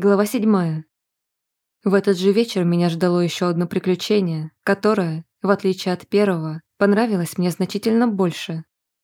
Глава 7. В этот же вечер меня ждало еще одно приключение, которое, в отличие от первого, понравилось мне значительно больше.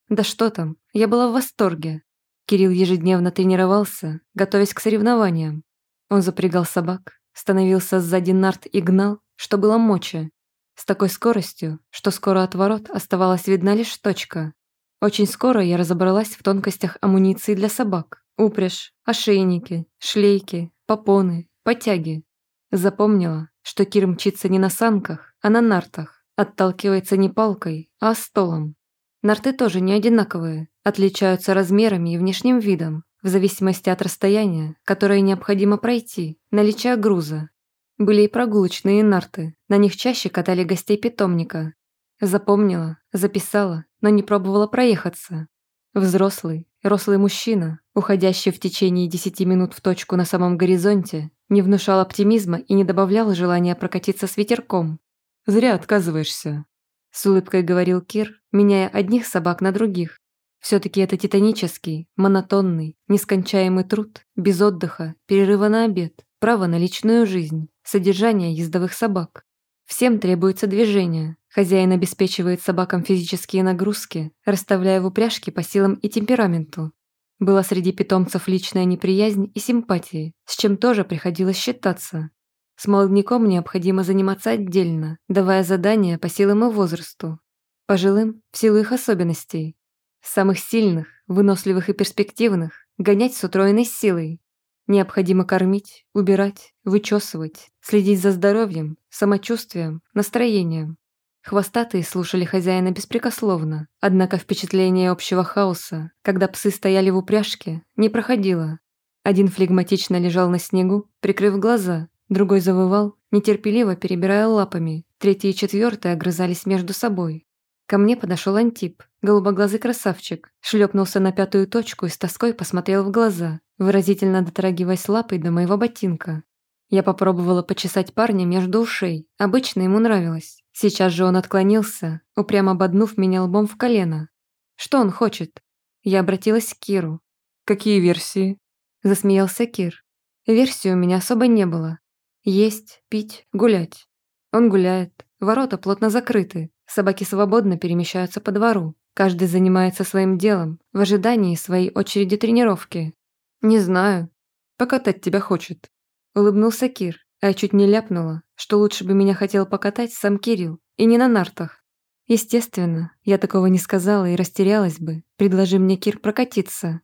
Да что там, я была в восторге. Кирилл ежедневно тренировался, готовясь к соревнованиям. Он запрягал собак, становился сзади нарт и гнал, что было мочи. С такой скоростью, что скоро от ворот оставалась видна лишь точка. Очень скоро я разобралась в тонкостях амуниции для собак, Упряжь, ошейники, шлейки, попоны, подтяги. Запомнила, что Кир мчится не на санках, а на нартах. Отталкивается не палкой, а столом. Нарты тоже не одинаковые, отличаются размерами и внешним видом, в зависимости от расстояния, которое необходимо пройти, наличия груза. Были и прогулочные нарты, на них чаще катали гостей питомника. Запомнила, записала, но не пробовала проехаться. Взрослый, рослый мужчина, уходящий в течение десяти минут в точку на самом горизонте, не внушал оптимизма и не добавлял желания прокатиться с ветерком. «Зря отказываешься», – с улыбкой говорил Кир, меняя одних собак на других. Все-таки это титанический, монотонный, нескончаемый труд, без отдыха, перерыва на обед, право на личную жизнь, содержание ездовых собак. Всем требуется движение, Хозяин обеспечивает собакам физические нагрузки, расставляя в упряжке по силам и темпераменту. Была среди питомцев личная неприязнь и симпатии, с чем тоже приходилось считаться. С молодняком необходимо заниматься отдельно, давая задания по силам и возрасту. Пожилым – в силу их особенностей. Самых сильных, выносливых и перспективных гонять с утроенной силой. Необходимо кормить, убирать, вычесывать, следить за здоровьем, самочувствием, настроением. Хвостатые слушали хозяина беспрекословно, однако впечатление общего хаоса, когда псы стояли в упряжке, не проходило. Один флегматично лежал на снегу, прикрыв глаза, другой завывал, нетерпеливо перебирая лапами, третий и четвертый огрызались между собой. Ко мне подошел Антип, голубоглазый красавчик, шлепнулся на пятую точку и с тоской посмотрел в глаза, выразительно дотрагиваясь лапой до моего ботинка. Я попробовала почесать парня между ушей, обычно ему нравилось. Сейчас же он отклонился, упрямо ободнув меня лбом в колено. Что он хочет? Я обратилась к Киру. «Какие версии?» Засмеялся Кир. Версии у меня особо не было. Есть, пить, гулять. Он гуляет, ворота плотно закрыты, собаки свободно перемещаются по двору, каждый занимается своим делом, в ожидании своей очереди тренировки. «Не знаю. Покатать тебя хочет», — улыбнулся Кир. А я чуть не ляпнула, что лучше бы меня хотел покатать сам Кирилл, и не на нартах. Естественно, я такого не сказала и растерялась бы, предложи мне Кир прокатиться.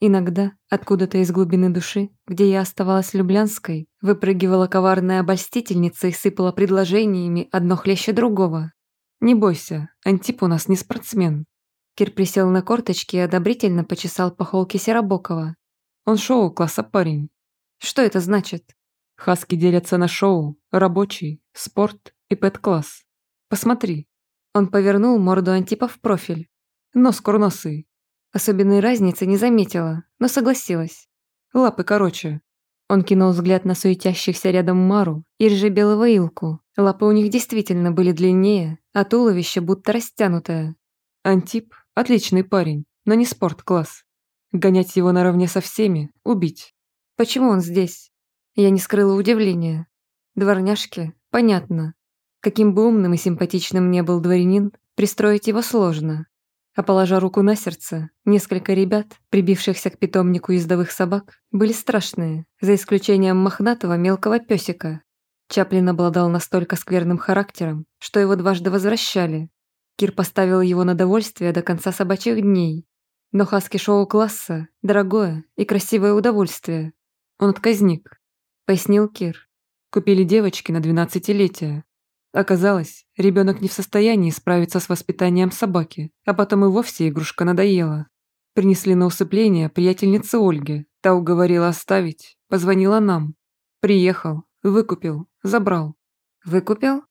Иногда, откуда-то из глубины души, где я оставалась люблянской, выпрыгивала коварная обольстительница и сыпала предложениями одно хлеще другого. «Не бойся, Антип у нас не спортсмен». Кир присел на корточки и одобрительно почесал по холке Серобокова. «Он шоу-класса парень». «Что это значит?» Хаски делятся на шоу, рабочий, спорт и пэт-класс. Посмотри». Он повернул морду Антипа в профиль. Нос курносый. Особенной разницы не заметила, но согласилась. Лапы короче. Он кинул взгляд на суетящихся рядом Мару и ржебелого Илку. Лапы у них действительно были длиннее, а туловище будто растянутое. Антип – отличный парень, но не спорт-класс. Гонять его наравне со всеми – убить. Почему он здесь? Я не скрыла удивления. Дворняжки, понятно. Каким бы умным и симпатичным не был дворянин, пристроить его сложно. А положа руку на сердце, несколько ребят, прибившихся к питомнику ездовых собак, были страшные, за исключением мохнатого мелкого песика. Чаплин обладал настолько скверным характером, что его дважды возвращали. Кир поставил его на довольствие до конца собачьих дней. Но хаски шоу-класса – дорогое и красивое удовольствие. Он отказник пояснил Кир. Купили девочки на двенадцатилетие. Оказалось, ребенок не в состоянии справиться с воспитанием собаки, а потом и вовсе игрушка надоела. Принесли на усыпление приятельницы Ольги, та уговорила оставить, позвонила нам. Приехал, выкупил, забрал. Выкупил?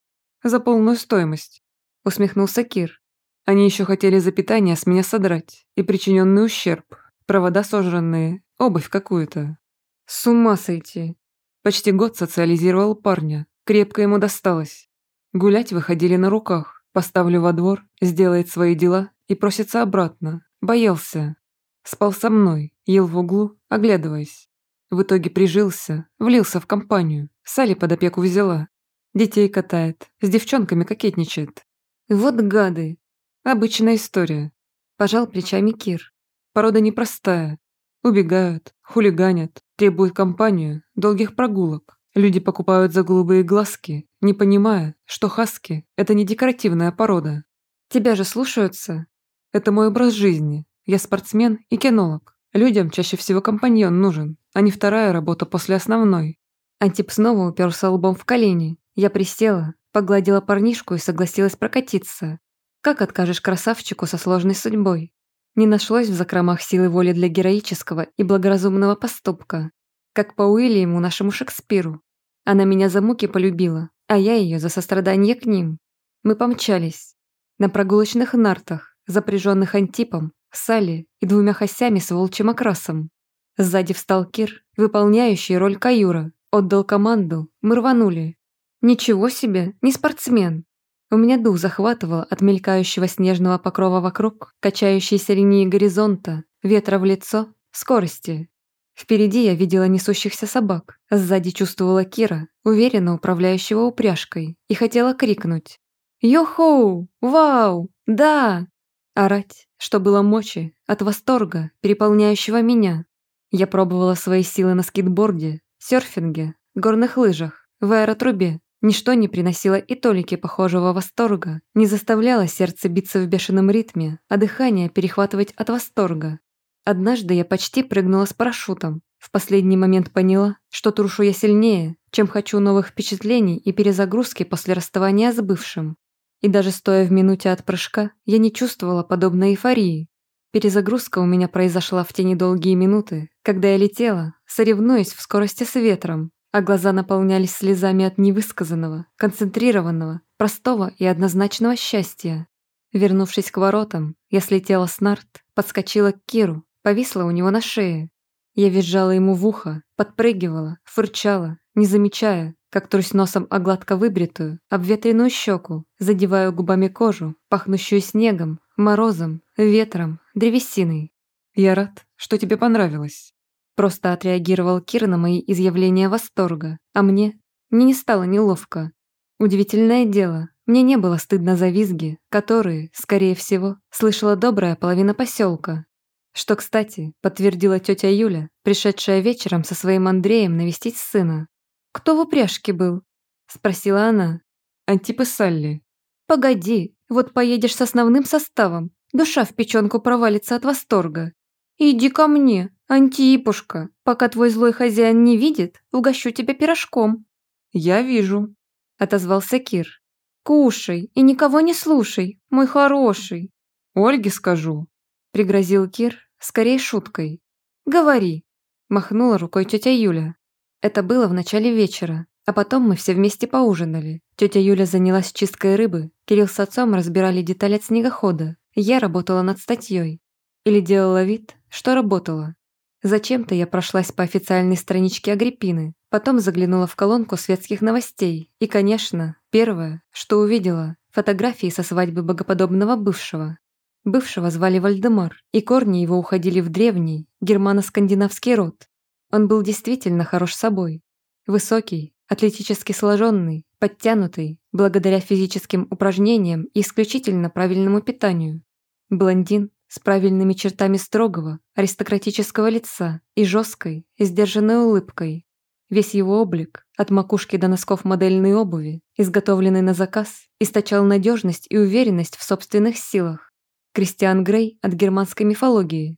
За полную стоимость. Усмехнулся Кир. Они еще хотели за питание с меня содрать и причиненный ущерб, провода сожранные, обувь какую-то. С ума сойти. Почти год социализировал парня, крепко ему досталось. Гулять выходили на руках, поставлю во двор, сделает свои дела и просится обратно. Боялся. Спал со мной, ел в углу, оглядываясь. В итоге прижился, влился в компанию, Сали под опеку взяла. Детей катает, с девчонками кокетничает. Вот гады. Обычная история. Пожал плечами Кир. Порода непростая. Убегают, хулиганят, Требует компанию, долгих прогулок. Люди покупают за голубые глазки, не понимая, что хаски – это не декоративная порода. Тебя же слушаются. Это мой образ жизни. Я спортсмен и кинолог. Людям чаще всего компаньон нужен, а не вторая работа после основной. Антип снова уперся лбом в колени. Я присела, погладила парнишку и согласилась прокатиться. Как откажешь красавчику со сложной судьбой? не нашлось в закромах силы воли для героического и благоразумного поступка, как по Уильяму нашему Шекспиру. Она меня за муки полюбила, а я ее за сострадание к ним. Мы помчались. На прогулочных нартах, запряженных антипом, Салли и двумя хосями с волчьим окрасом. Сзади встал Кир, выполняющий роль каюра. Отдал команду, мы рванули. Ничего себе, не спортсмен. У меня дух захватывал от мелькающего снежного покрова вокруг, качающейся линии горизонта, ветра в лицо, скорости. Впереди я видела несущихся собак, сзади чувствовала Кира, уверенно управляющего упряжкой, и хотела крикнуть «Йо-хоу! Вау! Да!» Орать, что было мочи, от восторга, переполняющего меня. Я пробовала свои силы на скейтборде, серфинге, горных лыжах, в аэротрубе, Ничто не приносило и толики похожего восторга, не заставляло сердце биться в бешеном ритме, а дыхание перехватывать от восторга. Однажды я почти прыгнула с парашютом. В последний момент поняла, что трушу я сильнее, чем хочу новых впечатлений и перезагрузки после расставания с бывшим. И даже стоя в минуте от прыжка, я не чувствовала подобной эйфории. Перезагрузка у меня произошла в те недолгие минуты, когда я летела, соревнуясь в скорости с ветром, а глаза наполнялись слезами от невысказанного, концентрированного, простого и однозначного счастья. Вернувшись к воротам, я слетела с нарт, подскочила к Киру, повисла у него на шее. Я визжала ему в ухо, подпрыгивала, фырчала, не замечая, как трусь носом о гладко выбритую, обветренную щеку, задеваю губами кожу, пахнущую снегом, морозом, ветром, древесиной. «Я рад, что тебе понравилось», Просто отреагировал Кира на мои изъявления восторга, а мне? Мне не стало неловко. Удивительное дело, мне не было стыдно за визги, которые, скорее всего, слышала добрая половина поселка. Что, кстати, подтвердила тетя Юля, пришедшая вечером со своим Андреем навестить сына. «Кто в упряжке был?» – спросила она. «Антипы Салли». «Погоди, вот поедешь с основным составом, душа в печенку провалится от восторга. Иди ко мне, «Антипушка, пока твой злой хозяин не видит, угощу тебя пирожком». «Я вижу», — отозвался Кир. «Кушай и никого не слушай, мой хороший». «Ольге скажу», — пригрозил Кир, скорее шуткой. «Говори», — махнула рукой тетя Юля. Это было в начале вечера, а потом мы все вместе поужинали. Тетя Юля занялась чисткой рыбы, Кирилл с отцом разбирали детали от снегохода, я работала над статьей. Или делала вид, что работала. Зачем-то я прошлась по официальной страничке Агриппины, потом заглянула в колонку светских новостей. И, конечно, первое, что увидела – фотографии со свадьбы богоподобного бывшего. Бывшего звали Вальдемар, и корни его уходили в древний, германо-скандинавский род. Он был действительно хорош собой. Высокий, атлетически сложенный, подтянутый, благодаря физическим упражнениям и исключительно правильному питанию. Блондин, с правильными чертами строгого, аристократического лица и жесткой, сдержанной улыбкой. Весь его облик, от макушки до носков модельной обуви, изготовленный на заказ, источал надежность и уверенность в собственных силах. Кристиан Грей от германской мифологии.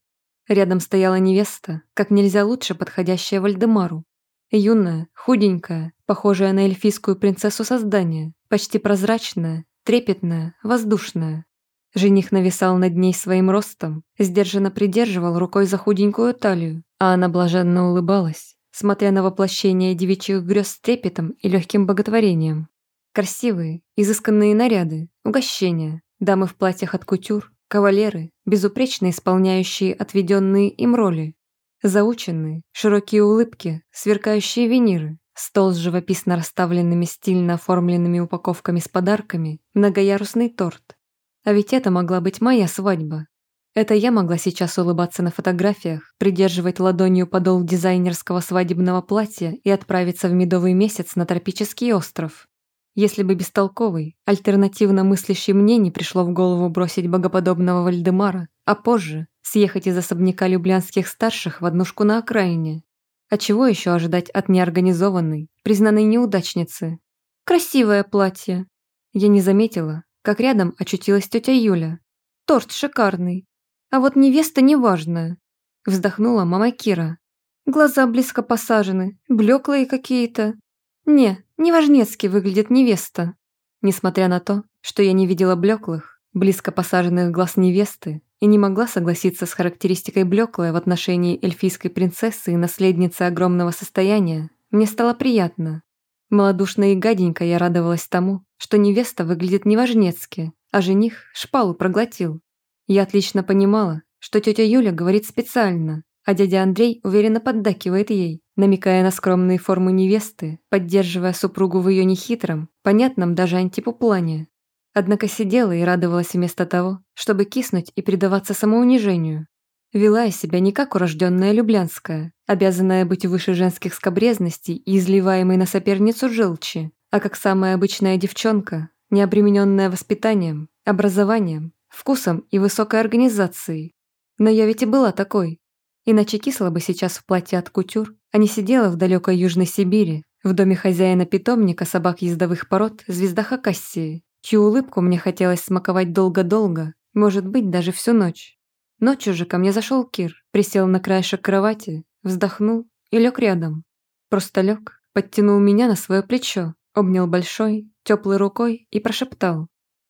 Рядом стояла невеста, как нельзя лучше подходящая Вальдемару. Юная, худенькая, похожая на эльфийскую принцессу создания, почти прозрачная, трепетная, воздушная. Жених нависал над ней своим ростом, сдержанно придерживал рукой за худенькую талию, а она блаженно улыбалась, смотря на воплощение девичьих грез с трепетом и легким боготворением. Красивые, изысканные наряды, угощения, дамы в платьях от кутюр, кавалеры, безупречно исполняющие отведенные им роли, заученные, широкие улыбки, сверкающие виниры, стол с живописно расставленными стильно оформленными упаковками с подарками, многоярусный торт, а ведь это могла быть моя свадьба. Это я могла сейчас улыбаться на фотографиях, придерживать ладонью подол дизайнерского свадебного платья и отправиться в медовый месяц на тропический остров. Если бы бестолковый, альтернативно мыслящий мне не пришло в голову бросить богоподобного Вальдемара, а позже съехать из особняка люблянских старших в однушку на окраине. А чего еще ожидать от неорганизованной, признанной неудачницы? Красивое платье. Я не заметила, как рядом очутилась тетя Юля. «Торт шикарный, а вот невеста неважная», – вздохнула мама Кира. «Глаза близко посажены, блеклые какие-то. Не, неважнецки выглядит невеста». Несмотря на то, что я не видела блеклых, близко посаженных глаз невесты и не могла согласиться с характеристикой блеклая в отношении эльфийской принцессы и наследницы огромного состояния, мне стало приятно, Молодушно и гаденько я радовалась тому, что невеста выглядит неважнецки, а жених шпалу проглотил. Я отлично понимала, что тетя Юля говорит специально, а дядя Андрей уверенно поддакивает ей, намекая на скромные формы невесты, поддерживая супругу в ее нехитром, понятном даже антипу плане. Однако сидела и радовалась вместо того, чтобы киснуть и предаваться самоунижению. Вела я себя не как урожденная люблянская, обязанная быть выше женских скобрезностей и изливаемой на соперницу желчи, а как самая обычная девчонка, не обремененная воспитанием, образованием, вкусом и высокой организацией. Но я ведь и была такой. Иначе кисла бы сейчас в платье от кутюр, а не сидела в далекой Южной Сибири, в доме хозяина питомника собак ездовых пород «Звезда Хакассии», чью улыбку мне хотелось смаковать долго-долго, может быть, даже всю ночь. Ночью же ко мне зашел Кир, присел на краешек кровати, вздохнул и лег рядом. Просто лег, подтянул меня на свое плечо, обнял большой, теплой рукой и прошептал.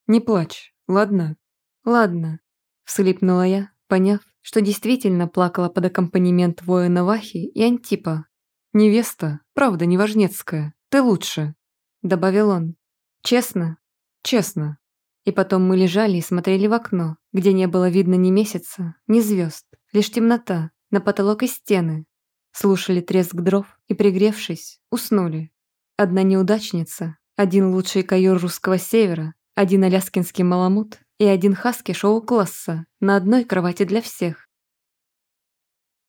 «Не плачь, ладно?» «Ладно», — вслипнула я, поняв, что действительно плакала под аккомпанемент воина Вахи и Антипа. «Невеста, правда, неважнецкая, ты лучше», — добавил он. «Честно?» «Честно», и потом мы лежали и смотрели в окно, где не было видно ни месяца, ни звезд, лишь темнота, на потолок и стены. Слушали треск дров и, пригревшись, уснули. Одна неудачница, один лучший кайор русского севера, один аляскинский маламут и один хаски шоу-класса на одной кровати для всех.